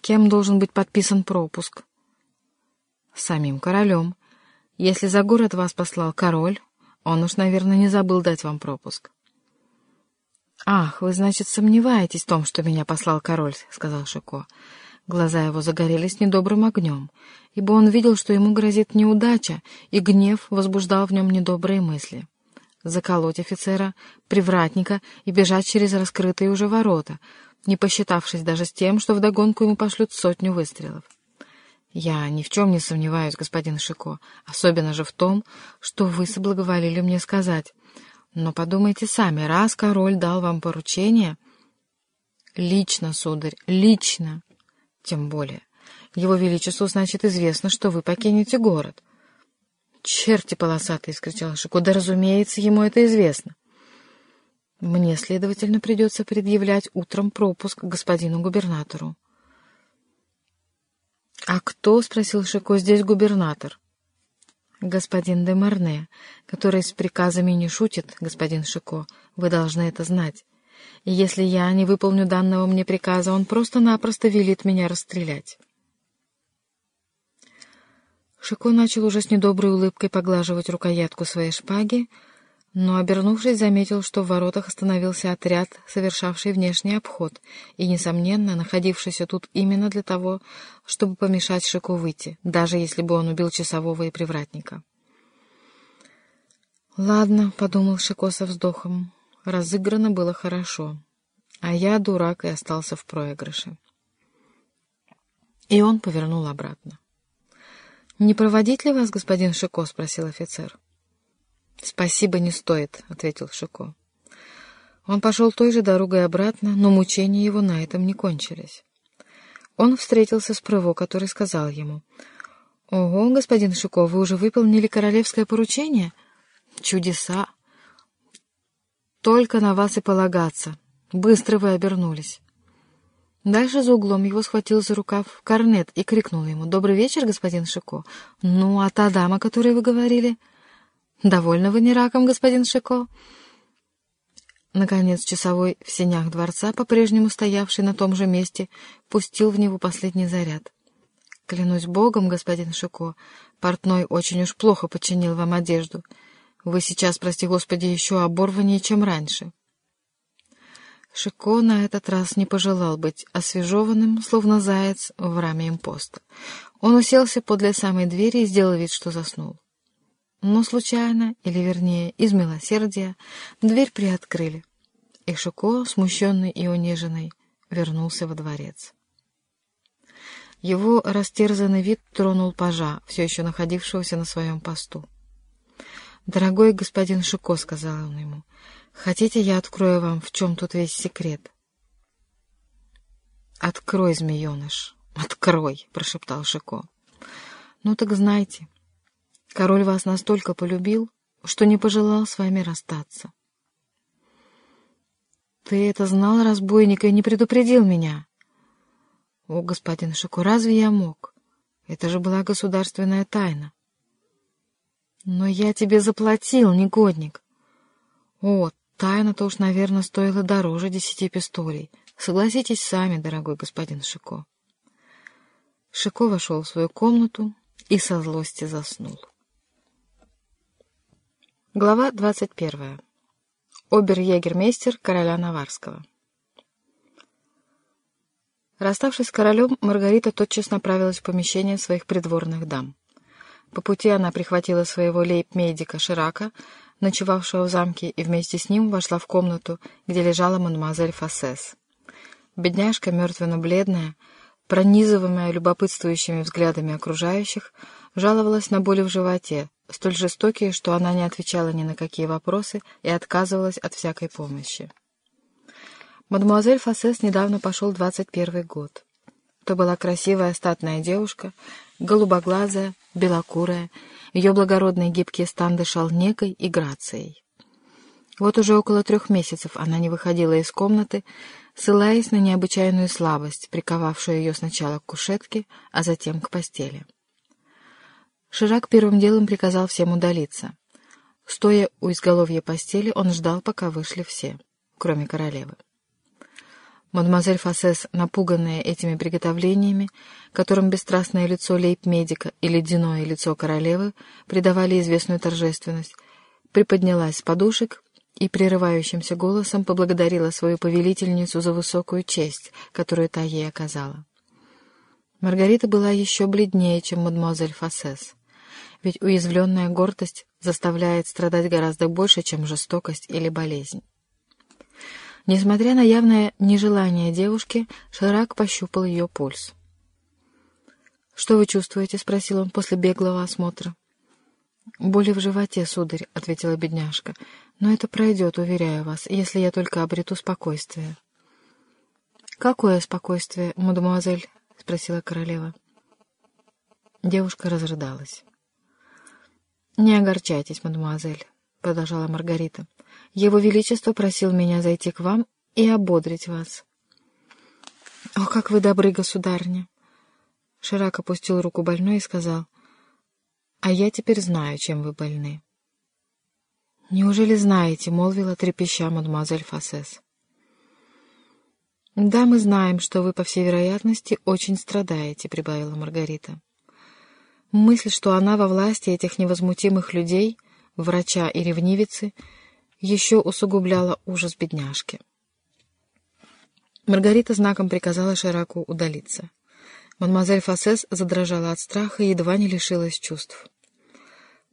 кем должен быть подписан пропуск? Самим королем. Если за город вас послал король, он уж, наверное, не забыл дать вам пропуск. «Ах, вы, значит, сомневаетесь в том, что меня послал король», — сказал Шико. Глаза его загорелись недобрым огнем, ибо он видел, что ему грозит неудача, и гнев возбуждал в нем недобрые мысли. Заколоть офицера, привратника и бежать через раскрытые уже ворота, не посчитавшись даже с тем, что вдогонку ему пошлют сотню выстрелов. «Я ни в чем не сомневаюсь, господин Шико, особенно же в том, что вы соблаговолили мне сказать. Но подумайте сами, раз король дал вам поручение...» «Лично, сударь, лично!» Тем более. Его Величеству, значит, известно, что вы покинете город. «Черти полосатые!» — скричал Шико. «Да, разумеется, ему это известно. Мне, следовательно, придется предъявлять утром пропуск господину губернатору». «А кто?» — спросил Шико. «Здесь губернатор». «Господин де Марне, который с приказами не шутит, господин Шико. Вы должны это знать. И если я не выполню данного мне приказа, он просто-напросто велит меня расстрелять. Шико начал уже с недоброй улыбкой поглаживать рукоятку своей шпаги, но, обернувшись, заметил, что в воротах остановился отряд, совершавший внешний обход, и, несомненно, находившийся тут именно для того, чтобы помешать Шико выйти, даже если бы он убил часового и привратника. «Ладно», — подумал Шико со вздохом, Разыграно было хорошо, а я, дурак, и остался в проигрыше. И он повернул обратно. «Не проводить ли вас, господин Шико?» — спросил офицер. «Спасибо, не стоит», — ответил Шико. Он пошел той же дорогой обратно, но мучения его на этом не кончились. Он встретился с Прыво, который сказал ему, «Ого, господин Шико, вы уже выполнили королевское поручение?» «Чудеса! Только на вас и полагаться. Быстро вы обернулись. Дальше за углом его схватил за рукав корнет и крикнул ему «Добрый вечер, господин Шико». «Ну, а та дама, о которой вы говорили?» «Довольно вы не раком, господин Шико?» Наконец часовой в сенях дворца, по-прежнему стоявший на том же месте, пустил в него последний заряд. «Клянусь богом, господин Шико, портной очень уж плохо починил вам одежду». Вы сейчас, прости господи, еще оборваннее, чем раньше. Шико на этот раз не пожелал быть освежеванным, словно заяц в раме импоста. Он уселся подле самой двери и сделал вид, что заснул. Но случайно, или вернее, из милосердия, дверь приоткрыли, и Шико, смущенный и униженный, вернулся во дворец. Его растерзанный вид тронул пажа, все еще находившегося на своем посту. «Дорогой господин Шико», — сказал он ему, — «хотите, я открою вам, в чем тут весь секрет?» «Открой, змееныш, открой», — прошептал Шико. «Ну так знайте, король вас настолько полюбил, что не пожелал с вами расстаться». «Ты это знал, разбойник, и не предупредил меня?» «О, господин Шико, разве я мог? Это же была государственная тайна». Но я тебе заплатил, негодник. О, тайна-то уж, наверное, стоила дороже десяти пистолей. Согласитесь сами, дорогой господин Шико. Шико вошел в свою комнату и со злости заснул. Глава двадцать первая. Обер-егермейстер короля Наварского. Расставшись с королем, Маргарита тотчас направилась в помещение своих придворных дам. По пути она прихватила своего лейб-медика Ширака, ночевавшего в замке, и вместе с ним вошла в комнату, где лежала мадемуазель Фассес. Бедняжка, мертвенно-бледная, пронизываемая любопытствующими взглядами окружающих, жаловалась на боли в животе, столь жестокие, что она не отвечала ни на какие вопросы и отказывалась от всякой помощи. Мадемуазель Фассес недавно пошел двадцать первый год. То была красивая статная девушка, голубоглазая, белокурая, ее благородный гибкий стан дышал некой и грацией. Вот уже около трех месяцев она не выходила из комнаты, ссылаясь на необычайную слабость, приковавшую ее сначала к кушетке, а затем к постели. Ширак первым делом приказал всем удалиться. Стоя у изголовья постели, он ждал, пока вышли все, кроме королевы. Мадемуазель Фассес, напуганная этими приготовлениями, которым бесстрастное лицо лейб-медика и ледяное лицо королевы придавали известную торжественность, приподнялась с подушек и прерывающимся голосом поблагодарила свою повелительницу за высокую честь, которую та ей оказала. Маргарита была еще бледнее, чем мадемуазель Фассес, ведь уязвленная гордость заставляет страдать гораздо больше, чем жестокость или болезнь. Несмотря на явное нежелание девушки, Ширак пощупал ее пульс. «Что вы чувствуете?» — спросил он после беглого осмотра. «Боли в животе, сударь», — ответила бедняжка. «Но это пройдет, уверяю вас, если я только обрету спокойствие». «Какое спокойствие, мадемуазель?» — спросила королева. Девушка разрыдалась. «Не огорчайтесь, мадемуазель», — продолжала Маргарита. «Его Величество просил меня зайти к вам и ободрить вас». «О, как вы добры, государня!» Ширак опустил руку больной и сказал, «А я теперь знаю, чем вы больны». «Неужели знаете?» — молвила трепеща мадемуазель Фассес. «Да, мы знаем, что вы, по всей вероятности, очень страдаете», — прибавила Маргарита. Мысль, что она во власти этих невозмутимых людей, врача и ревнивицы, еще усугубляла ужас бедняжки. Маргарита знаком приказала Шираку удалиться. Мадемуазель Фассес задрожала от страха и едва не лишилась чувств.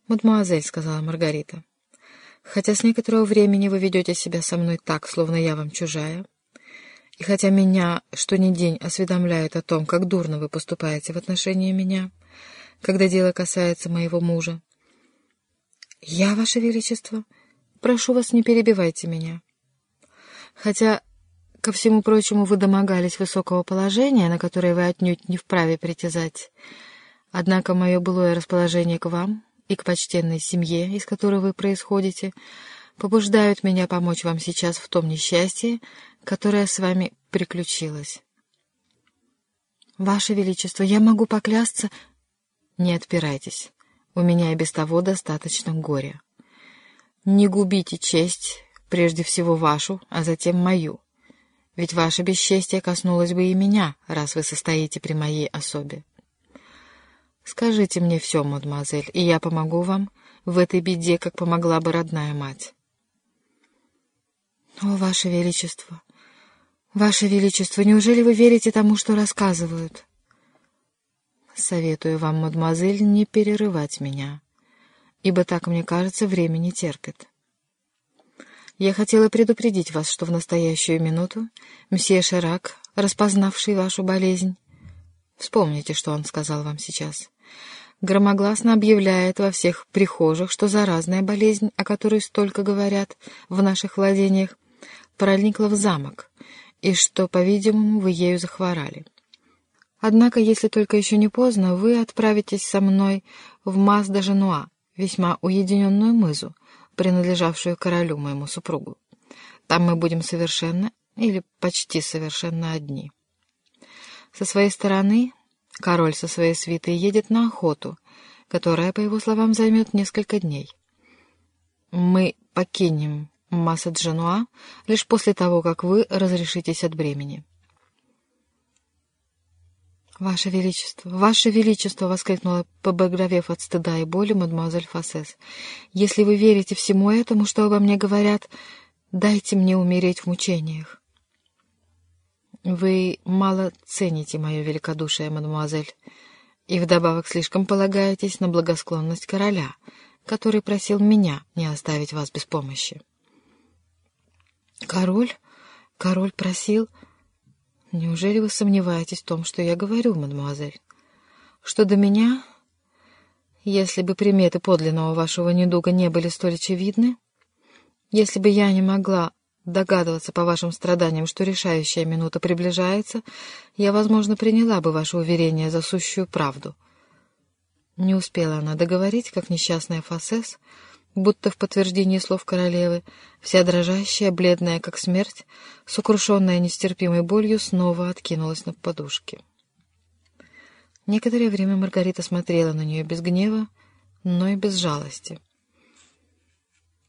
«Мадемуазель», — сказала Маргарита, — «хотя с некоторого времени вы ведете себя со мной так, словно я вам чужая, и хотя меня что ни день осведомляют о том, как дурно вы поступаете в отношении меня, — когда дело касается моего мужа. «Я, Ваше Величество? Прошу вас, не перебивайте меня. Хотя, ко всему прочему, вы домогались высокого положения, на которое вы отнюдь не вправе притязать. Однако мое былое расположение к вам и к почтенной семье, из которой вы происходите, побуждают меня помочь вам сейчас в том несчастье, которое с вами приключилось. Ваше Величество, я могу поклясться, не отпирайтесь. У меня и без того достаточно горя. Не губите честь, прежде всего вашу, а затем мою. Ведь ваше бесчестие коснулось бы и меня, раз вы состоите при моей особе. Скажите мне все, мадемуазель, и я помогу вам в этой беде, как помогла бы родная мать. О, ваше величество! Ваше величество, неужели вы верите тому, что рассказывают? Советую вам, мадемуазель, не перерывать меня, ибо так, мне кажется, время не терпит. Я хотела предупредить вас, что в настоящую минуту мсье Ширак, распознавший вашу болезнь, вспомните, что он сказал вам сейчас, громогласно объявляет во всех прихожих, что заразная болезнь, о которой столько говорят в наших владениях, проникла в замок, и что, по-видимому, вы ею захворали. Однако, если только еще не поздно, вы отправитесь со мной в Маз-де-Женуа, весьма уединенную мызу, принадлежавшую королю моему супругу. Там мы будем совершенно или почти совершенно одни. Со своей стороны король со своей свитой едет на охоту, которая, по его словам, займет несколько дней. Мы покинем Масса-Дженуа лишь после того, как вы разрешитесь от бремени. «Ваше Величество! Ваше Величество!» — воскликнула, побагровев от стыда и боли, мадемуазель Фассес. «Если вы верите всему этому, что обо мне говорят, дайте мне умереть в мучениях». «Вы мало цените мое великодушие, мадемуазель, и вдобавок слишком полагаетесь на благосклонность короля, который просил меня не оставить вас без помощи». «Король? Король просил...» Неужели вы сомневаетесь в том, что я говорю, мадемуазель? Что до меня, если бы приметы подлинного вашего недуга не были столь очевидны, если бы я не могла догадываться по вашим страданиям, что решающая минута приближается, я, возможно, приняла бы ваше уверение за сущую правду. Не успела она договорить, как несчастная Фасес — будто в подтверждении слов королевы, вся дрожащая, бледная, как смерть, сокрушенная нестерпимой болью, снова откинулась на подушке. Некоторое время Маргарита смотрела на нее без гнева, но и без жалости.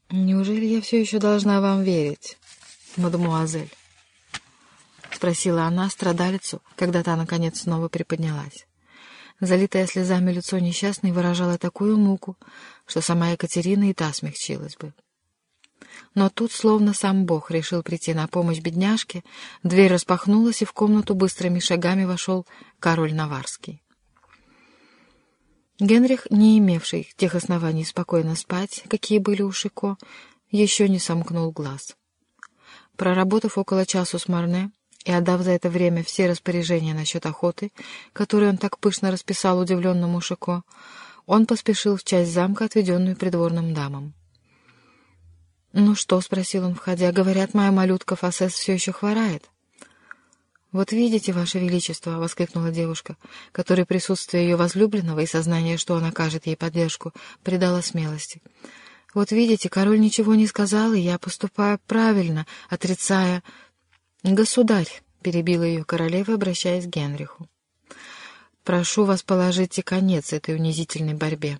«Неужели я все еще должна вам верить, мадемуазель?» спросила она страдалицу, когда та, наконец, снова приподнялась. Залитое слезами лицо несчастной выражало такую муку, что сама Екатерина и та смягчилась бы. Но тут, словно сам Бог решил прийти на помощь бедняжке, дверь распахнулась, и в комнату быстрыми шагами вошел король Наварский. Генрих, не имевший тех оснований спокойно спать, какие были у Шико, еще не сомкнул глаз. Проработав около часу с Марне и отдав за это время все распоряжения насчет охоты, которые он так пышно расписал удивленному Шико, он поспешил в часть замка, отведенную придворным дамам. «Ну что?» — спросил он, входя. «Говорят, моя малютка Фасес все еще хворает». «Вот видите, Ваше Величество!» — воскликнула девушка, которой присутствие ее возлюбленного и сознание, что он окажет ей поддержку, придало смелости. «Вот видите, король ничего не сказал, и я поступаю правильно, отрицая...» «Государь!» — перебила ее королева, обращаясь к Генриху. «Прошу вас, положите конец этой унизительной борьбе.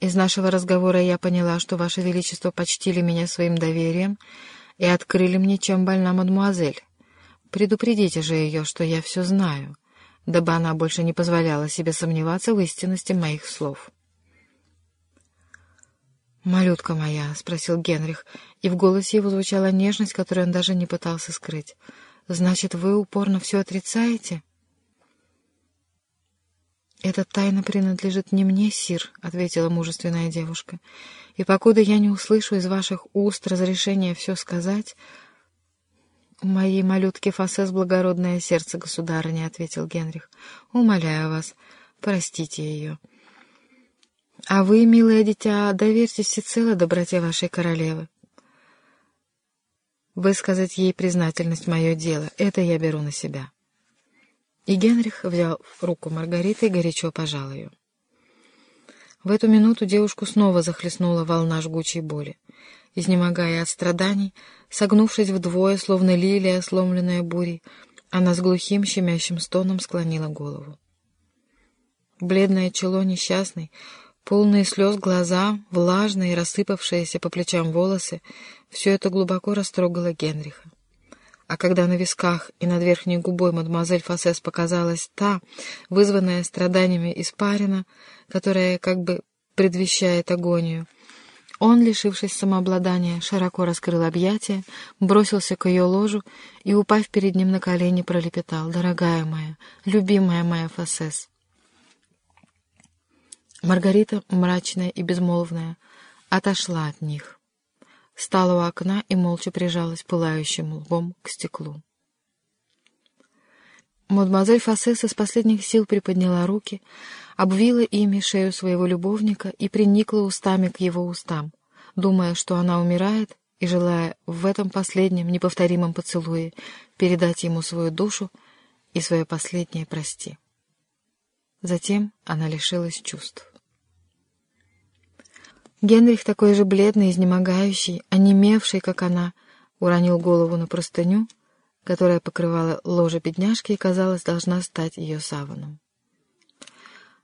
Из нашего разговора я поняла, что Ваше Величество почтили меня своим доверием и открыли мне, чем больна мадмуазель. Предупредите же ее, что я все знаю, дабы она больше не позволяла себе сомневаться в истинности моих слов. «Малютка моя», — спросил Генрих, и в голосе его звучала нежность, которую он даже не пытался скрыть. «Значит, вы упорно все отрицаете?» «Эта тайна принадлежит не мне, сир», — ответила мужественная девушка. «И покуда я не услышу из ваших уст разрешения все сказать...» «У моей малютки Фасес благородное сердце, государыня», — ответил Генрих. «Умоляю вас, простите ее». «А вы, милое дитя, доверьтесь всецело доброте вашей королевы. Высказать ей признательность — мое дело, это я беру на себя». И Генрих взял руку Маргариты и горячо пожал ее. В эту минуту девушку снова захлестнула волна жгучей боли. Изнемогая от страданий, согнувшись вдвое, словно лилия, сломленная бурей, она с глухим щемящим стоном склонила голову. Бледное чело несчастной, полные слез глаза, влажные, рассыпавшиеся по плечам волосы — все это глубоко растрогало Генриха а когда на висках и над верхней губой мадемуазель Фасес показалась та, вызванная страданиями испарина, которая как бы предвещает агонию, он, лишившись самообладания, широко раскрыл объятия, бросился к ее ложу и, упав перед ним на колени, пролепетал «Дорогая моя, любимая моя Фасес». Маргарита, мрачная и безмолвная, отошла от них стала у окна и молча прижалась пылающим лбом к стеклу. Мадемуазель Фассеса с последних сил приподняла руки, обвила ими шею своего любовника и приникла устами к его устам, думая, что она умирает, и желая в этом последнем неповторимом поцелуе передать ему свою душу и свое последнее «прости». Затем она лишилась чувств. Генрих, такой же бледный, изнемогающий, онемевший, как она, уронил голову на простыню, которая покрывала ложе бедняжки и, казалось, должна стать ее саваном.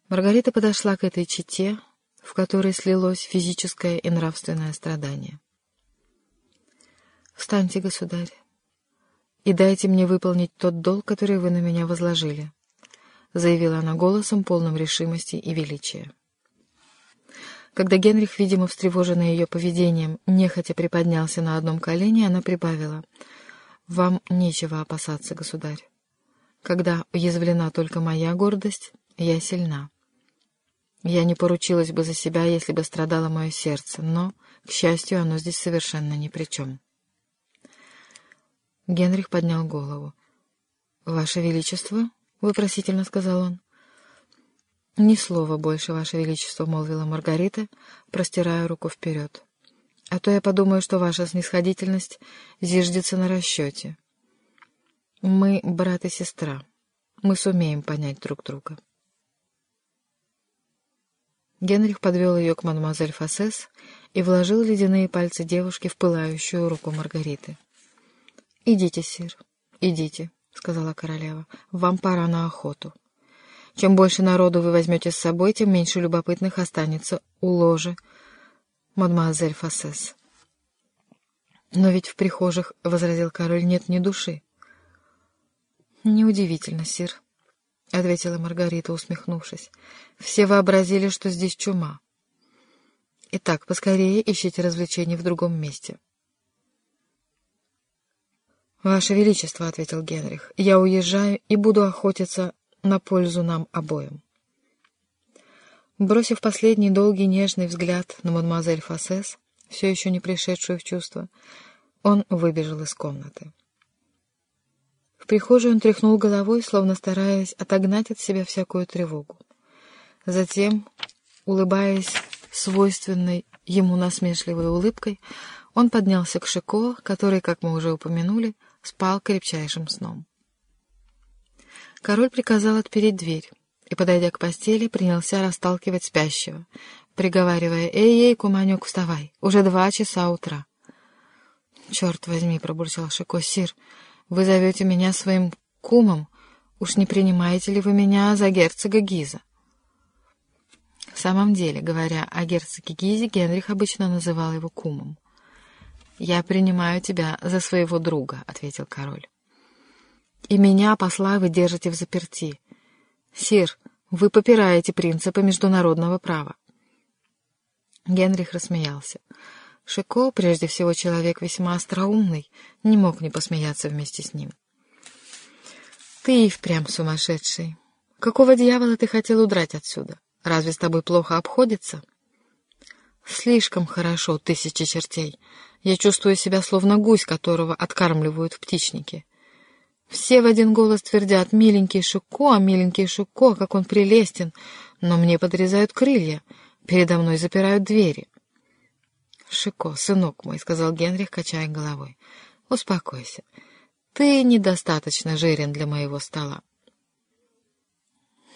Маргарита подошла к этой чете, в которой слилось физическое и нравственное страдание. «Встаньте, государь, и дайте мне выполнить тот долг, который вы на меня возложили», заявила она голосом, полным решимости и величия. Когда Генрих, видимо, встревоженный ее поведением, нехотя приподнялся на одном колене, она прибавила. «Вам нечего опасаться, государь. Когда уязвлена только моя гордость, я сильна. Я не поручилась бы за себя, если бы страдало мое сердце, но, к счастью, оно здесь совершенно ни при чем». Генрих поднял голову. «Ваше Величество?» — вопросительно сказал он. «Ни слова больше, Ваше Величество», — молвила Маргарита, простирая руку вперед. «А то я подумаю, что ваша снисходительность зиждется на расчете. Мы брат и сестра. Мы сумеем понять друг друга». Генрих подвел ее к мадемуазель Фассес и вложил ледяные пальцы девушки в пылающую руку Маргариты. «Идите, сир, идите», — сказала королева. «Вам пора на охоту». Чем больше народу вы возьмете с собой, тем меньше любопытных останется у ложи, мадемуазель Фассес. «Но ведь в прихожих, — возразил король, — нет ни души. «Неудивительно, сир», — ответила Маргарита, усмехнувшись. «Все вообразили, что здесь чума. Итак, поскорее ищите развлечений в другом месте». «Ваше Величество», — ответил Генрих, — «я уезжаю и буду охотиться на пользу нам обоим». Бросив последний долгий нежный взгляд на мадемуазель Фассес, все еще не пришедшую в чувство, он выбежал из комнаты. В прихожей он тряхнул головой, словно стараясь отогнать от себя всякую тревогу. Затем, улыбаясь свойственной ему насмешливой улыбкой, он поднялся к Шико, который, как мы уже упомянули, спал крепчайшим сном. Король приказал отпереть дверь и, подойдя к постели, принялся расталкивать спящего, приговаривая «Эй-эй, куманек, вставай, уже два часа утра». «Черт возьми», — пробурчал Шико, — «сир, вы зовете меня своим кумом, уж не принимаете ли вы меня за герцога Гиза?» В самом деле, говоря о герцоге Гизе, Генрих обычно называл его кумом. «Я принимаю тебя за своего друга», — ответил король. «И меня, посла, вы держите в заперти. Сир, вы попираете принципы международного права». Генрих рассмеялся. Шико, прежде всего человек весьма остроумный, не мог не посмеяться вместе с ним. «Ты и впрямь сумасшедший. Какого дьявола ты хотел удрать отсюда? Разве с тобой плохо обходится?» «Слишком хорошо, тысячи чертей. Я чувствую себя словно гусь, которого откармливают в птичнике. Все в один голос твердят «Миленький Шуко, миленький Шуко, как он прелестен!» Но мне подрезают крылья, передо мной запирают двери. «Шико, сынок мой», — сказал Генрих, качая головой, — «успокойся. Ты недостаточно жирен для моего стола».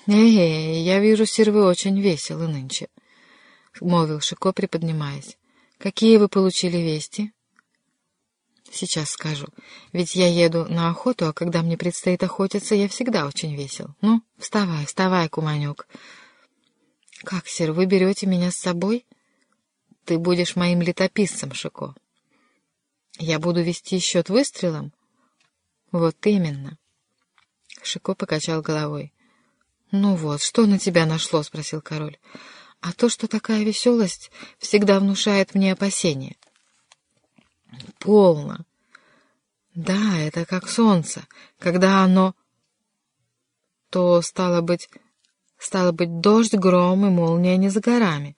«Эй, я вижу, сир, вы очень веселы нынче», — молвил Шико, приподнимаясь. «Какие вы получили вести?» «Сейчас скажу. Ведь я еду на охоту, а когда мне предстоит охотиться, я всегда очень весел. Ну, вставай, вставай, куманек». «Как, сир, вы берете меня с собой?» «Ты будешь моим летописцем, Шико». «Я буду вести счет выстрелом?» «Вот именно». Шико покачал головой. «Ну вот, что на тебя нашло?» — спросил король а то, что такая веселость всегда внушает мне опасения. Полно. Да, это как солнце. Когда оно... То, стало быть, стало быть, дождь, гром и молния не за горами.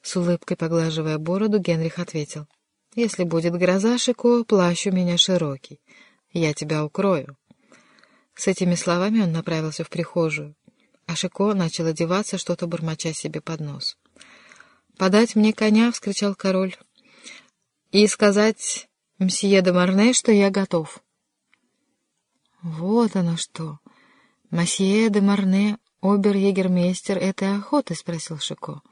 С улыбкой поглаживая бороду, Генрих ответил. Если будет гроза, Шико, плащ у меня широкий. Я тебя укрою. С этими словами он направился в прихожую. А Шико начал одеваться, что-то бормоча себе под нос. «Подать мне коня!» — вскричал король. «И сказать мсье де Марне, что я готов». «Вот оно что! Мсье де Марне, обер-егермейстер этой охоты?» — спросил Шико.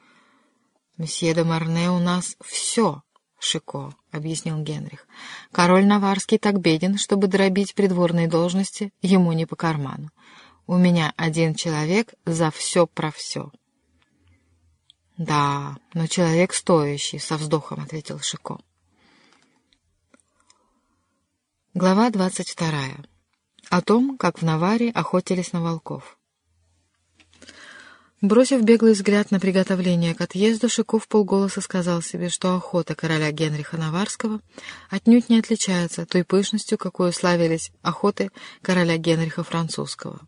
«Мсье де Марне у нас все, Шико», — объяснил Генрих. «Король Наварский так беден, чтобы дробить придворные должности ему не по карману. У меня один человек за все про все. Да, но человек стоящий, со вздохом ответил Шико. Глава двадцать вторая. О том, как в Наваре охотились на волков. Бросив беглый взгляд на приготовление к отъезду, Шиков полголоса сказал себе, что охота короля Генриха Наварского отнюдь не отличается той пышностью, какой славились охоты короля Генриха Французского.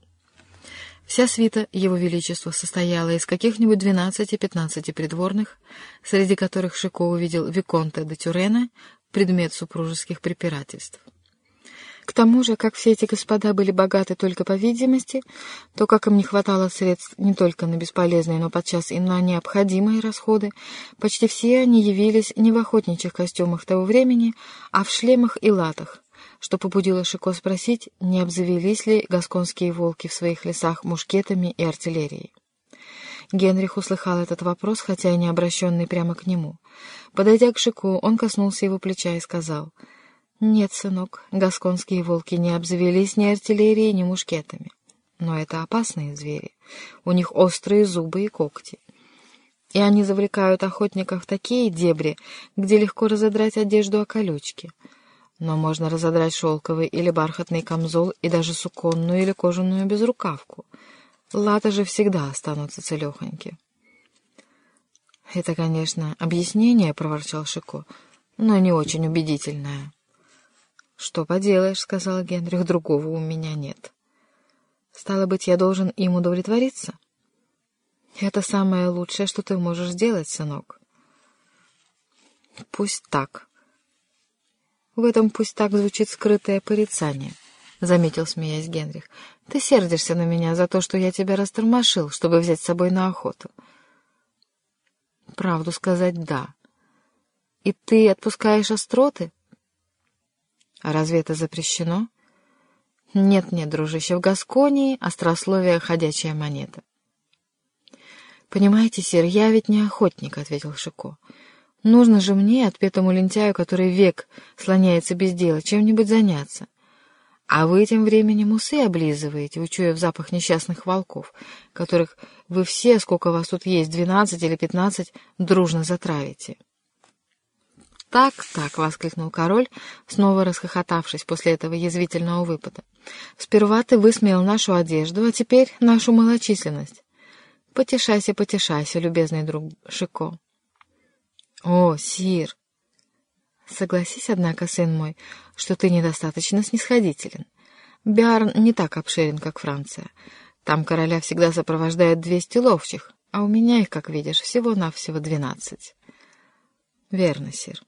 Вся свита Его Величества состояла из каких-нибудь двенадцати-пятнадцати придворных, среди которых Шико увидел Виконта де Тюрена, предмет супружеских препирательств. К тому же, как все эти господа были богаты только по видимости, то как им не хватало средств не только на бесполезные, но подчас и на необходимые расходы, почти все они явились не в охотничьих костюмах того времени, а в шлемах и латах, что побудило Шико спросить, не обзавелись ли гасконские волки в своих лесах мушкетами и артиллерией. Генрих услыхал этот вопрос, хотя и не обращенный прямо к нему. Подойдя к Шику, он коснулся его плеча и сказал, «Нет, сынок, гасконские волки не обзавелись ни артиллерией, ни мушкетами. Но это опасные звери. У них острые зубы и когти. И они завлекают охотников в такие дебри, где легко разодрать одежду о колючки. но можно разодрать шелковый или бархатный камзол и даже суконную или кожаную безрукавку. Латы же всегда останутся целехоньки. «Это, конечно, объяснение», — проворчал Шико, — «но не очень убедительное». «Что поделаешь», — сказал Генрих, — «другого у меня нет». «Стало быть, я должен им удовлетвориться?» «Это самое лучшее, что ты можешь сделать, сынок». «Пусть так». В этом пусть так звучит скрытое порицание, — заметил, смеясь Генрих. — Ты сердишься на меня за то, что я тебя растормошил, чтобы взять с собой на охоту. — Правду сказать — да. — И ты отпускаешь остроты? — А разве это запрещено? — Нет-нет, дружище, в Гасконии острословие — ходячая монета. — Понимаете, сир, я ведь не охотник, — ответил Шико. — Нужно же мне, отпетому лентяю, который век слоняется без дела, чем-нибудь заняться. А вы тем временем усы облизываете, учуяв запах несчастных волков, которых вы все, сколько вас тут есть, двенадцать или пятнадцать, дружно затравите. «Так, так!» — воскликнул король, снова расхохотавшись после этого язвительного выпада. «Сперва ты высмеял нашу одежду, а теперь нашу малочисленность. Потешайся, потешайся, любезный друг Шико. «О, сир!» «Согласись, однако, сын мой, что ты недостаточно снисходителен. Биарн не так обширен, как Франция. Там короля всегда сопровождают двести ловчих, а у меня их, как видишь, всего-навсего двенадцать». «Верно, сир».